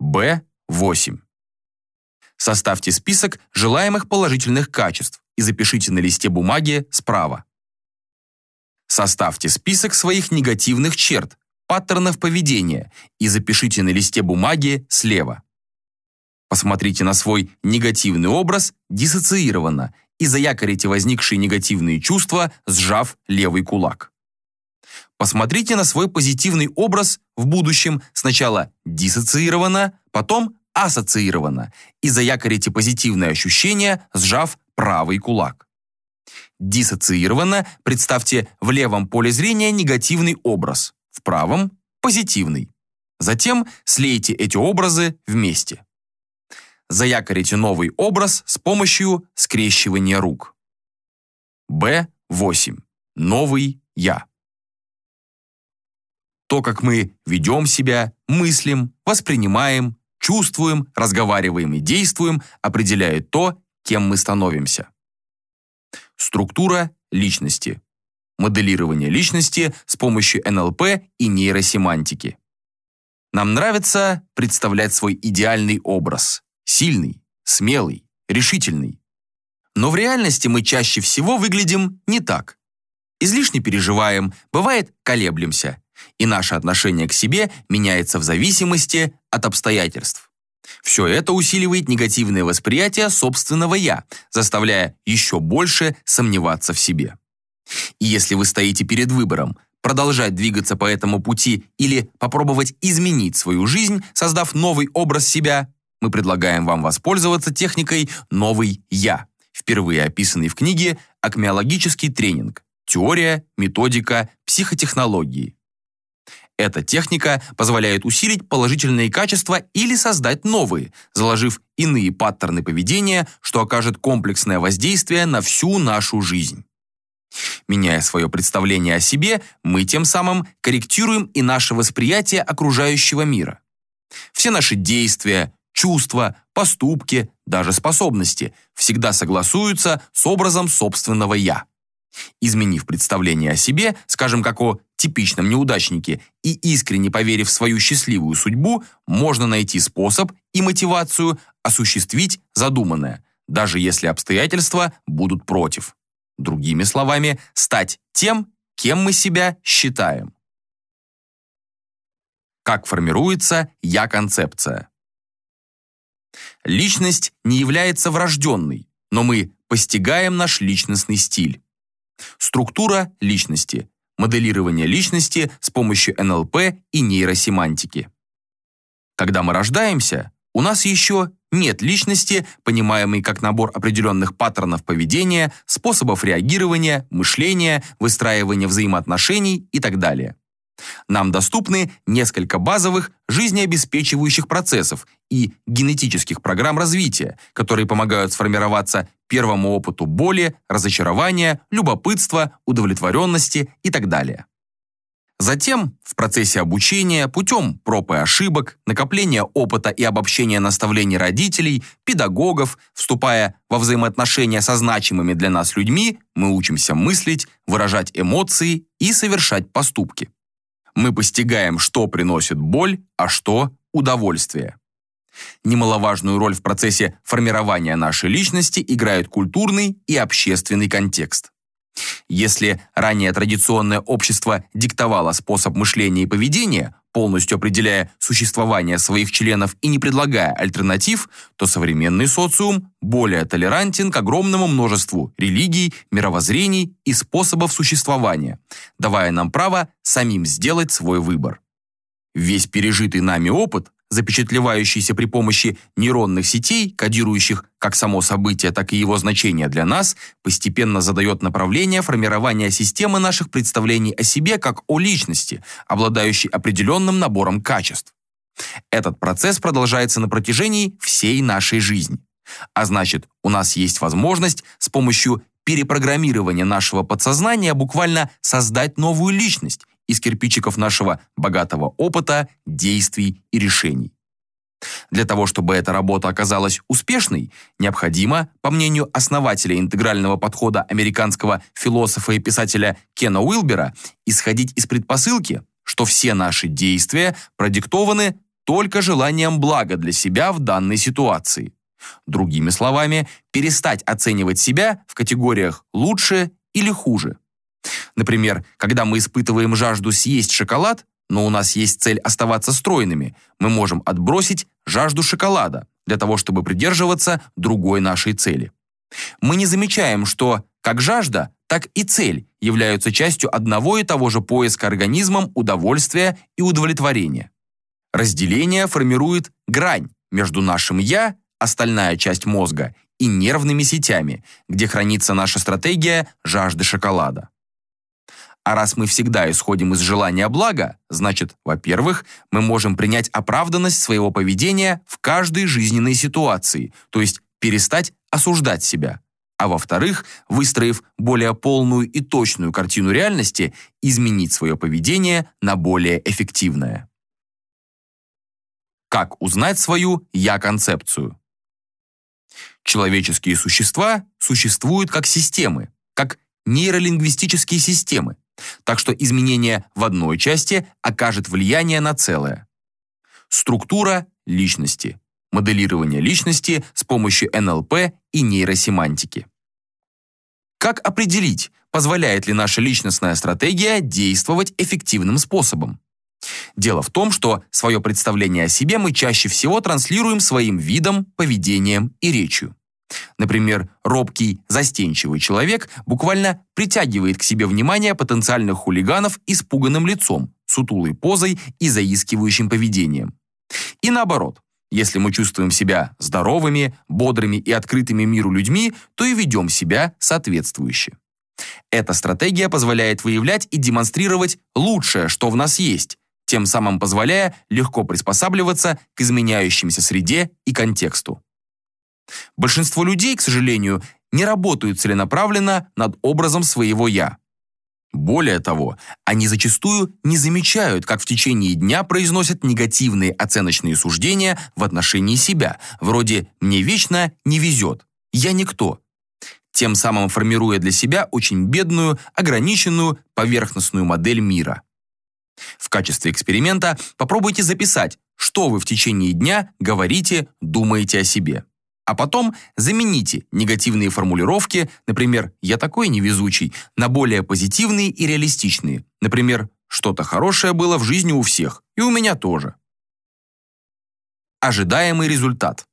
Б8. Составьте список желаемых положительных качеств и запишите на листе бумаги справа. Составьте список своих негативных черт, паттернов поведения и запишите на листе бумаги слева. Посмотрите на свой негативный образ диссоциированно и заякорите возникшие негативные чувства, сжав левый кулак. Посмотрите на свой позитивный образ в будущем сначала диссоциированно, потом ассоциированно и заякорите позитивное ощущение, сжав правый кулак. Диссоциированно представьте в левом поле зрения негативный образ, в правом – позитивный. Затем слейте эти образы вместе. Заякорите новый образ с помощью скрещивания рук. Б8. Новый я. То, как мы ведем себя, мыслим, воспринимаем, чувствуем, разговариваем и действуем, определяет то, кем мы становимся. Структура личности. Моделирование личности с помощью НЛП и нейросемантики. Нам нравится представлять свой идеальный образ. Сильный, смелый, решительный. Но в реальности мы чаще всего выглядим не так. Излишне переживаем, бывает колеблемся, и наше отношение к себе меняется в зависимости от обстоятельств. Все это усиливает негативное восприятие собственного «я», заставляя еще больше сомневаться в себе. И если вы стоите перед выбором продолжать двигаться по этому пути или попробовать изменить свою жизнь, создав новый образ себя, мы предлагаем вам воспользоваться техникой «Новый Я», впервые описанной в книге «Акмеологический тренинг. Теория, методика, психотехнологии». Эта техника позволяет усилить положительные качества или создать новые, заложив иные паттерны поведения, что окажет комплексное воздействие на всю нашу жизнь. Меняя свое представление о себе, мы тем самым корректируем и наше восприятие окружающего мира. Все наши действия, чувства, поступки, даже способности всегда согласуются с образом собственного «я». Изменив представление о себе, скажем, как о типичном неудачнике, и искренне поверив в свою счастливую судьбу, можно найти способ и мотивацию осуществить задуманное, даже если обстоятельства будут против. Другими словами, стать тем, кем мы себя считаем. Как формируется «я-концепция»? Личность не является врожденной, но мы постигаем наш личностный стиль. Структура личности, моделирование личности с помощью НЛП и нейросемантики. Когда мы рождаемся, у нас еще нет личности, понимаемой как набор определенных паттернов поведения, способов реагирования, мышления, выстраивания взаимоотношений и так далее. Нам доступны несколько базовых жизнеобеспечивающих процессов и генетических программ развития, которые помогают сформироваться первому опыту боли, разочарования, любопытства, удовлетворенности и так далее. Затем, в процессе обучения, путем проб и ошибок, накопления опыта и обобщения наставлений родителей, педагогов, вступая во взаимоотношения со значимыми для нас людьми, мы учимся мыслить, выражать эмоции и совершать поступки мы постигаем, что приносит боль, а что – удовольствие. Немаловажную роль в процессе формирования нашей личности играет культурный и общественный контекст. Если ранее традиционное общество диктовало способ мышления и поведения, полностью определяя существование своих членов и не предлагая альтернатив, то современный социум более толерантен к огромному множеству религий, мировоззрений и способов существования, давая нам право самим сделать свой выбор. Весь пережитый нами опыт запечатлевающийся при помощи нейронных сетей, кодирующих как само событие, так и его значение для нас, постепенно задает направление формирования системы наших представлений о себе как о личности, обладающей определенным набором качеств. Этот процесс продолжается на протяжении всей нашей жизни. А значит, у нас есть возможность с помощью перепрограммирования нашего подсознания буквально создать новую личность из кирпичиков нашего богатого опыта, действий и решений. Для того, чтобы эта работа оказалась успешной, необходимо, по мнению основателя интегрального подхода американского философа и писателя Кена Уилбера, исходить из предпосылки, что все наши действия продиктованы только желанием блага для себя в данной ситуации. Другими словами, перестать оценивать себя в категориях «лучше» или «хуже». Например, когда мы испытываем жажду съесть шоколад, но у нас есть цель оставаться стройными, мы можем отбросить жажду шоколада для того, чтобы придерживаться другой нашей цели. Мы не замечаем, что как жажда, так и цель являются частью одного и того же поиска организмом удовольствия и удовлетворения. Разделение формирует грань между нашим «я», остальная часть мозга, и нервными сетями, где хранится наша стратегия жажды шоколада. А раз мы всегда исходим из желания блага, значит, во-первых, мы можем принять оправданность своего поведения в каждой жизненной ситуации, то есть перестать осуждать себя. А во-вторых, выстроив более полную и точную картину реальности, изменить свое поведение на более эффективное. Как узнать свою «я-концепцию»? Человеческие существа существуют как системы, как нейролингвистические системы, так что изменение в одной части окажет влияние на целое. Структура личности, моделирование личности с помощью НЛП и нейросемантики. Как определить, позволяет ли наша личностная стратегия действовать эффективным способом? Дело в том, что свое представление о себе мы чаще всего транслируем своим видом, поведением и речью. Например, робкий, застенчивый человек буквально притягивает к себе внимание потенциальных хулиганов испуганным лицом, сутулой позой и заискивающим поведением. И наоборот, если мы чувствуем себя здоровыми, бодрыми и открытыми миру людьми, то и ведем себя соответствующе. Эта стратегия позволяет выявлять и демонстрировать лучшее, что в нас есть, тем самым позволяя легко приспосабливаться к изменяющимся среде и контексту. Большинство людей, к сожалению, не работают целенаправленно над образом своего «я». Более того, они зачастую не замечают, как в течение дня произносят негативные оценочные суждения в отношении себя, вроде «мне вечно не везет», «я никто», тем самым формируя для себя очень бедную, ограниченную, поверхностную модель мира. В качестве эксперимента попробуйте записать, что вы в течение дня говорите, думаете о себе. А потом замените негативные формулировки, например, «я такой невезучий», на более позитивные и реалистичные. Например, «что-то хорошее было в жизни у всех, и у меня тоже». Ожидаемый результат.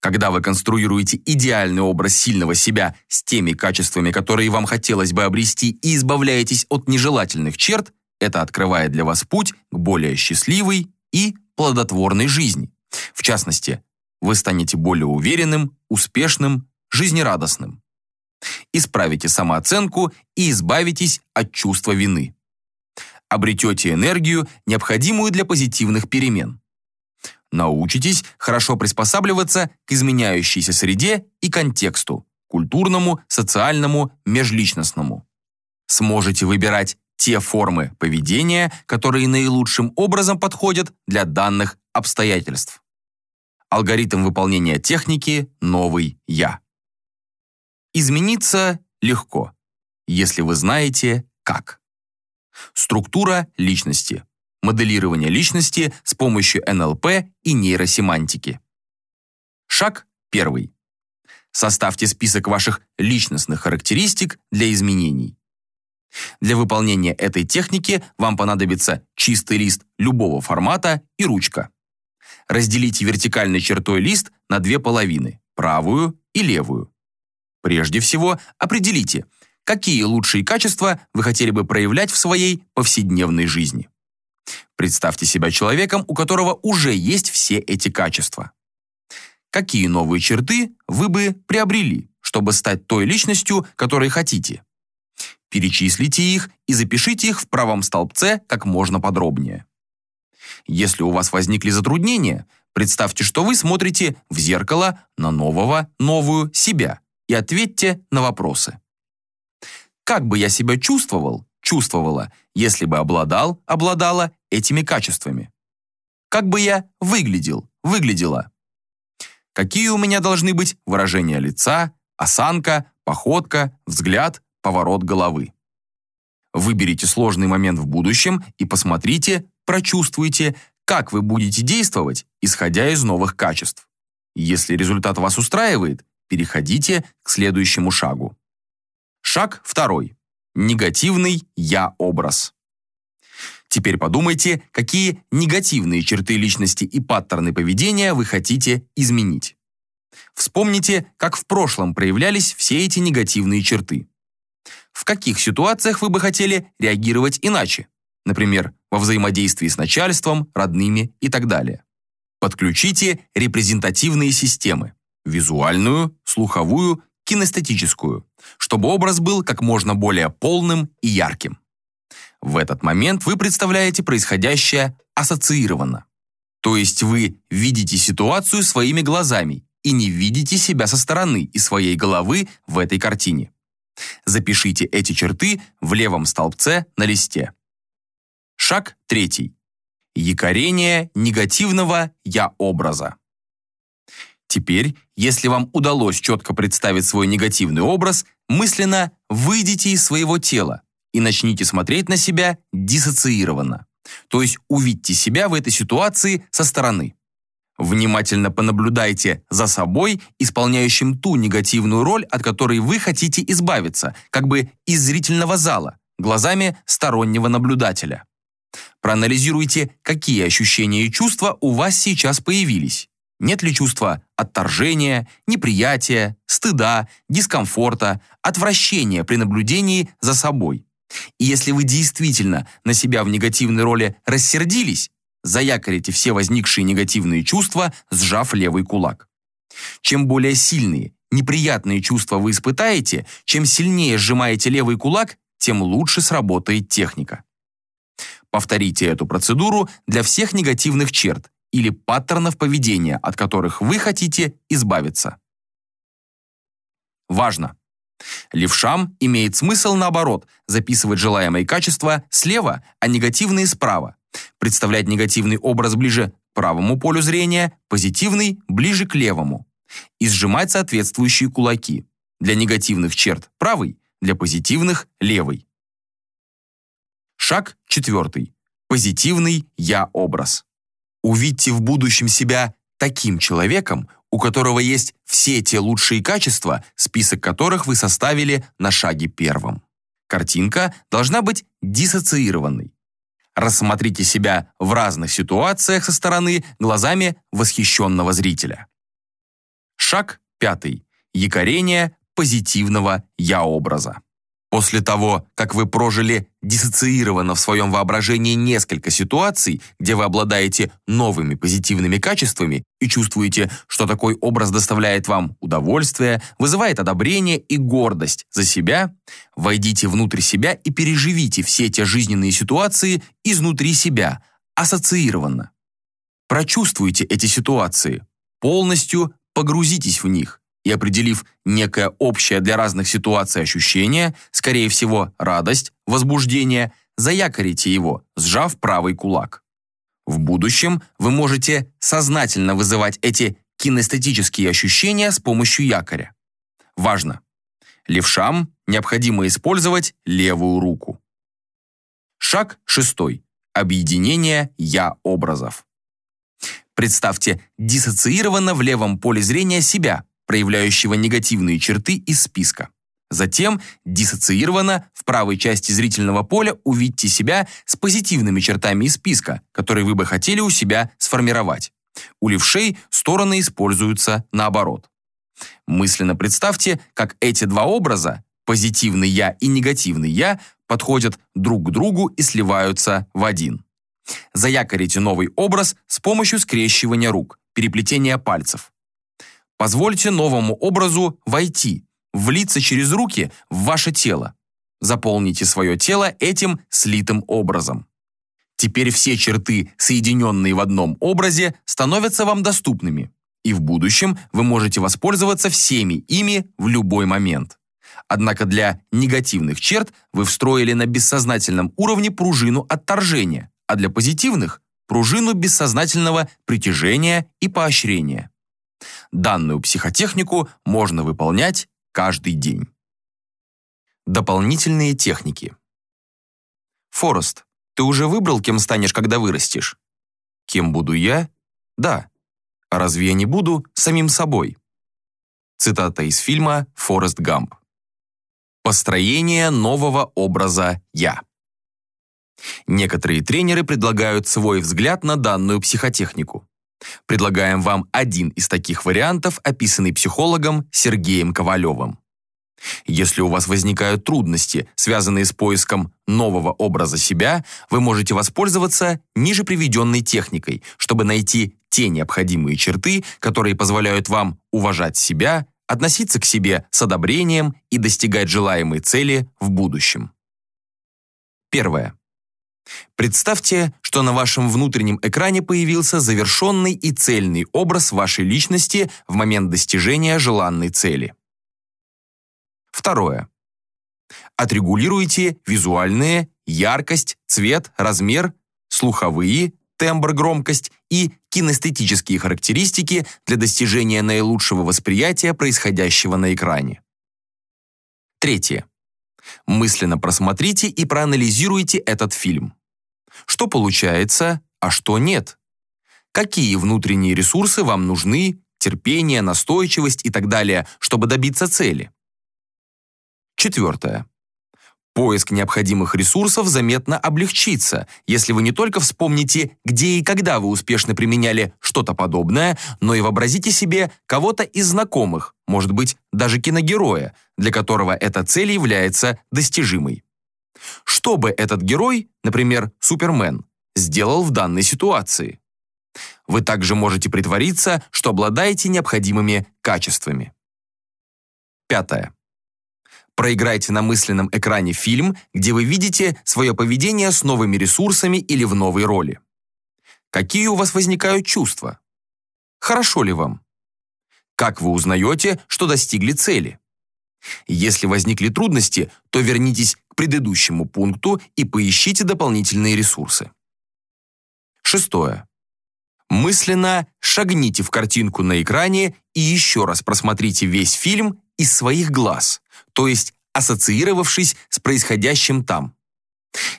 Когда вы конструируете идеальный образ сильного себя с теми качествами, которые вам хотелось бы обрести, и избавляетесь от нежелательных черт, это открывает для вас путь к более счастливой и плодотворной жизни. В частности, вы станете более уверенным, успешным, жизнерадостным. Исправите самооценку и избавитесь от чувства вины. Обретете энергию, необходимую для позитивных перемен. Научитесь хорошо приспосабливаться к изменяющейся среде и контексту, культурному, социальному, межличностному. Сможете выбирать те формы поведения, которые наилучшим образом подходят для данных обстоятельств. Алгоритм выполнения техники «Новый Я». Измениться легко, если вы знаете как. Структура личности. Моделирование личности с помощью НЛП и нейросемантики. Шаг первый. Составьте список ваших личностных характеристик для изменений. Для выполнения этой техники вам понадобится чистый лист любого формата и ручка. Разделите вертикальной чертой лист на две половины, правую и левую. Прежде всего, определите, какие лучшие качества вы хотели бы проявлять в своей повседневной жизни. Представьте себя человеком, у которого уже есть все эти качества. Какие новые черты вы бы приобрели, чтобы стать той личностью, которой хотите? Перечислите их и запишите их в правом столбце как можно подробнее. Если у вас возникли затруднения, представьте, что вы смотрите в зеркало на нового, новую себя и ответьте на вопросы. Как бы я себя чувствовал, чувствовала, если бы обладал, обладала этими качествами? Как бы я выглядел, выглядела? Какие у меня должны быть выражения лица, осанка, походка, взгляд, поворот головы? Выберите сложный момент в будущем и посмотрите, прочувствуйте, как вы будете действовать, исходя из новых качеств. Если результат вас устраивает, переходите к следующему шагу. Шаг второй. Негативный «я-образ». Теперь подумайте, какие негативные черты личности и паттерны поведения вы хотите изменить. Вспомните, как в прошлом проявлялись все эти негативные черты. В каких ситуациях вы бы хотели реагировать иначе? Например, во взаимодействии с начальством, родными и так далее. Подключите репрезентативные системы – визуальную, слуховую, кинестетическую, чтобы образ был как можно более полным и ярким. В этот момент вы представляете происходящее ассоциированно. То есть вы видите ситуацию своими глазами и не видите себя со стороны и своей головы в этой картине. Запишите эти черты в левом столбце на листе. Шаг третий. Якорение негативного «я-образа». Теперь, если вам удалось четко представить свой негативный образ, мысленно выйдите из своего тела и начните смотреть на себя диссоциированно. То есть увидьте себя в этой ситуации со стороны. Внимательно понаблюдайте за собой, исполняющим ту негативную роль, от которой вы хотите избавиться, как бы из зрительного зала, глазами стороннего наблюдателя. Проанализируйте, какие ощущения и чувства у вас сейчас появились. Нет ли чувства отторжения, неприятия, стыда, дискомфорта, отвращения при наблюдении за собой? И если вы действительно на себя в негативной роли рассердились, заякорите все возникшие негативные чувства, сжав левый кулак. Чем более сильные, неприятные чувства вы испытаете, чем сильнее сжимаете левый кулак, тем лучше сработает техника. Повторите эту процедуру для всех негативных черт или паттернов поведения, от которых вы хотите избавиться. Важно! Левшам имеет смысл, наоборот, записывать желаемые качества слева, а негативные справа. Представлять негативный образ ближе к правому полю зрения, позитивный ближе к левому. И сжимать соответствующие кулаки. Для негативных черт правый, для позитивных левый. Шаг четвертый. Позитивный я-образ. Увидьте в будущем себя таким человеком, у которого есть все те лучшие качества, список которых вы составили на шаге первом. Картинка должна быть диссоциированной. Рассмотрите себя в разных ситуациях со стороны глазами восхищенного зрителя. Шаг пятый. Якорение позитивного я-образа. После того, как вы прожили диссоциированно в своем воображении несколько ситуаций, где вы обладаете новыми позитивными качествами и чувствуете, что такой образ доставляет вам удовольствие, вызывает одобрение и гордость за себя, войдите внутрь себя и переживите все те жизненные ситуации изнутри себя, ассоциированно. Прочувствуйте эти ситуации, полностью погрузитесь в них и определив некое общее для разных ситуаций ощущение, скорее всего, радость, возбуждение, заякорите его, сжав правый кулак. В будущем вы можете сознательно вызывать эти кинестетические ощущения с помощью якоря. Важно! Левшам необходимо использовать левую руку. Шаг шестой. Объединение «я-образов». Представьте диссоциированно в левом поле зрения себя, проявляющего негативные черты из списка. Затем, диссоциированно, в правой части зрительного поля увидьте себя с позитивными чертами из списка, которые вы бы хотели у себя сформировать. У левшей стороны используются наоборот. Мысленно представьте, как эти два образа, позитивный «я» и негативный «я», подходят друг к другу и сливаются в один. Заякорите новый образ с помощью скрещивания рук, переплетения пальцев. Позвольте новому образу войти, влиться через руки в ваше тело. Заполните свое тело этим слитым образом. Теперь все черты, соединенные в одном образе, становятся вам доступными. И в будущем вы можете воспользоваться всеми ими в любой момент. Однако для негативных черт вы встроили на бессознательном уровне пружину отторжения, а для позитивных – пружину бессознательного притяжения и поощрения. Данную психотехнику можно выполнять каждый день. Дополнительные техники. Форест, ты уже выбрал, кем станешь, когда вырастешь? Кем буду я? Да. А разве я не буду самим собой? Цитата из фильма «Форест Гамп». Построение нового образа «я». Некоторые тренеры предлагают свой взгляд на данную психотехнику. Предлагаем вам один из таких вариантов, описанный психологом Сергеем Ковалевым. Если у вас возникают трудности, связанные с поиском нового образа себя, вы можете воспользоваться ниже приведенной техникой, чтобы найти те необходимые черты, которые позволяют вам уважать себя, относиться к себе с одобрением и достигать желаемой цели в будущем. Первое. Представьте, что на вашем внутреннем экране появился завершенный и цельный образ вашей личности в момент достижения желанной цели. Второе. Отрегулируйте визуальные, яркость, цвет, размер, слуховые, тембр, громкость и кинестетические характеристики для достижения наилучшего восприятия происходящего на экране. Третье. Мысленно просмотрите и проанализируйте этот фильм. Что получается, а что нет? Какие внутренние ресурсы вам нужны, терпение, настойчивость и так далее, чтобы добиться цели? Четвертое. Поиск необходимых ресурсов заметно облегчится, если вы не только вспомните, где и когда вы успешно применяли что-то подобное, но и вообразите себе кого-то из знакомых, может быть, даже киногероя, для которого эта цель является достижимой. Что бы этот герой, например, Супермен, сделал в данной ситуации? Вы также можете притвориться, что обладаете необходимыми качествами. Пятое. Проиграйте на мысленном экране фильм, где вы видите свое поведение с новыми ресурсами или в новой роли. Какие у вас возникают чувства? Хорошо ли вам? Как вы узнаете, что достигли цели? Если возникли трудности, то вернитесь предыдущему пункту и поищите дополнительные ресурсы. Шестое. Мысленно шагните в картинку на экране и еще раз просмотрите весь фильм из своих глаз, то есть ассоциировавшись с происходящим там.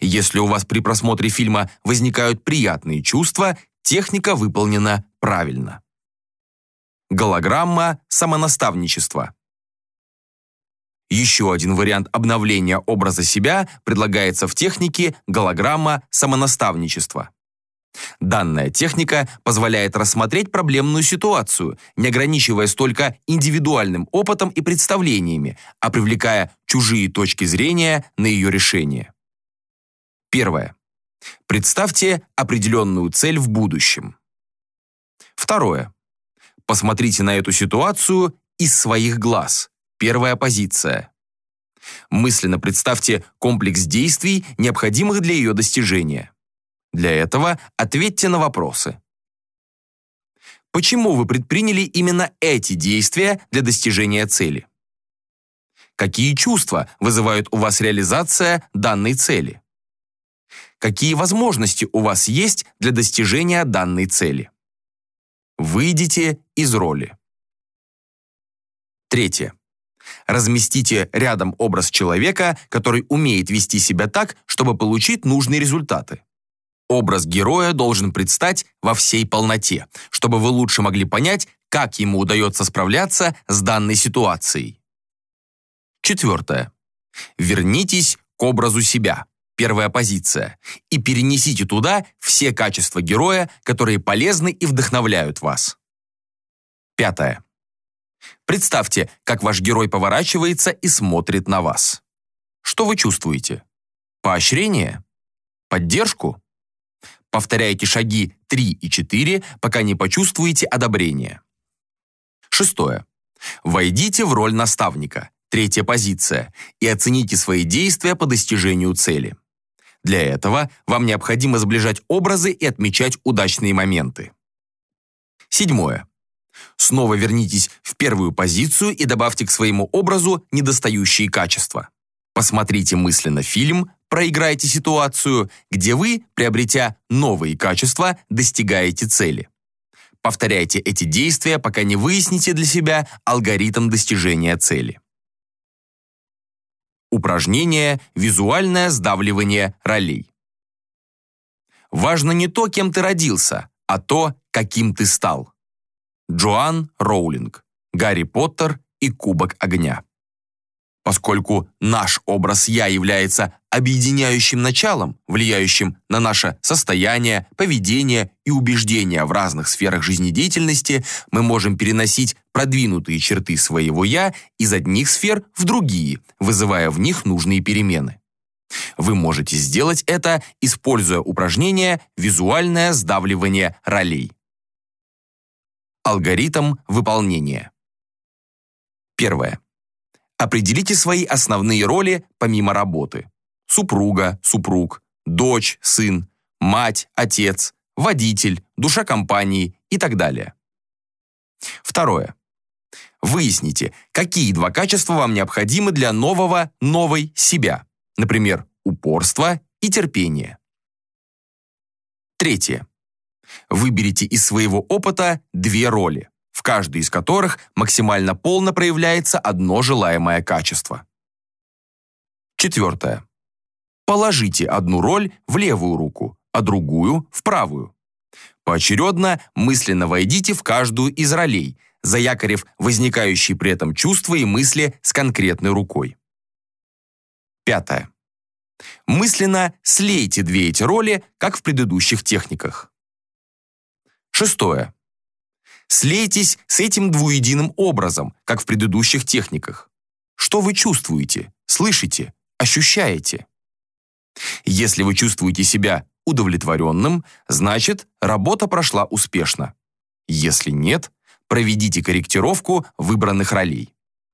Если у вас при просмотре фильма возникают приятные чувства, техника выполнена правильно. Голограмма самонаставничества. Еще один вариант обновления образа себя предлагается в технике голограмма самонаставничества. Данная техника позволяет рассмотреть проблемную ситуацию, не ограничиваясь только индивидуальным опытом и представлениями, а привлекая чужие точки зрения на ее решение. Первое. Представьте определенную цель в будущем. Второе. Посмотрите на эту ситуацию из своих глаз. Первая позиция. Мысленно представьте комплекс действий, необходимых для ее достижения. Для этого ответьте на вопросы. Почему вы предприняли именно эти действия для достижения цели? Какие чувства вызывают у вас реализация данной цели? Какие возможности у вас есть для достижения данной цели? Выйдите из роли. Третье. Разместите рядом образ человека, который умеет вести себя так, чтобы получить нужные результаты. Образ героя должен предстать во всей полноте, чтобы вы лучше могли понять, как ему удается справляться с данной ситуацией. Четвертое. Вернитесь к образу себя, первая позиция, и перенесите туда все качества героя, которые полезны и вдохновляют вас. Пятое. Представьте, как ваш герой поворачивается и смотрит на вас. Что вы чувствуете? Поощрение? Поддержку? Повторяйте шаги 3 и 4, пока не почувствуете одобрение. Шестое. Войдите в роль наставника, третья позиция, и оцените свои действия по достижению цели. Для этого вам необходимо сближать образы и отмечать удачные моменты. Седьмое. Снова вернитесь в первую позицию и добавьте к своему образу недостающие качества. Посмотрите мысленно фильм проиграйте ситуацию, где вы, приобретя новые качества, достигаете цели. Повторяйте эти действия, пока не выясните для себя алгоритм достижения цели. Упражнение «Визуальное сдавливание ролей». Важно не то, кем ты родился, а то, каким ты стал. Джоан Роулинг, Гарри Поттер и Кубок огня. Поскольку наш образ «я» является объединяющим началом, влияющим на наше состояние, поведение и убеждения в разных сферах жизнедеятельности, мы можем переносить продвинутые черты своего «я» из одних сфер в другие, вызывая в них нужные перемены. Вы можете сделать это, используя упражнение «Визуальное сдавливание ролей». Алгоритм выполнения. Первое. Определите свои основные роли помимо работы. Супруга, супруг, дочь, сын, мать, отец, водитель, душа компании и так далее. Второе. Выясните, какие два качества вам необходимы для нового, новой себя. Например, упорство и терпение. Третье. Выберите из своего опыта две роли в каждой из которых максимально полно проявляется одно желаемое качество. Четвертое. Положите одну роль в левую руку, а другую в правую. Поочередно мысленно войдите в каждую из ролей, заякорив возникающие при этом чувства и мысли с конкретной рукой. Пятое. Мысленно слейте две эти роли, как в предыдущих техниках. Шестое. Слейтесь с этим двуединым образом, как в предыдущих техниках. Что вы чувствуете, слышите, ощущаете? Если вы чувствуете себя удовлетворенным, значит, работа прошла успешно. Если нет, проведите корректировку выбранных ролей.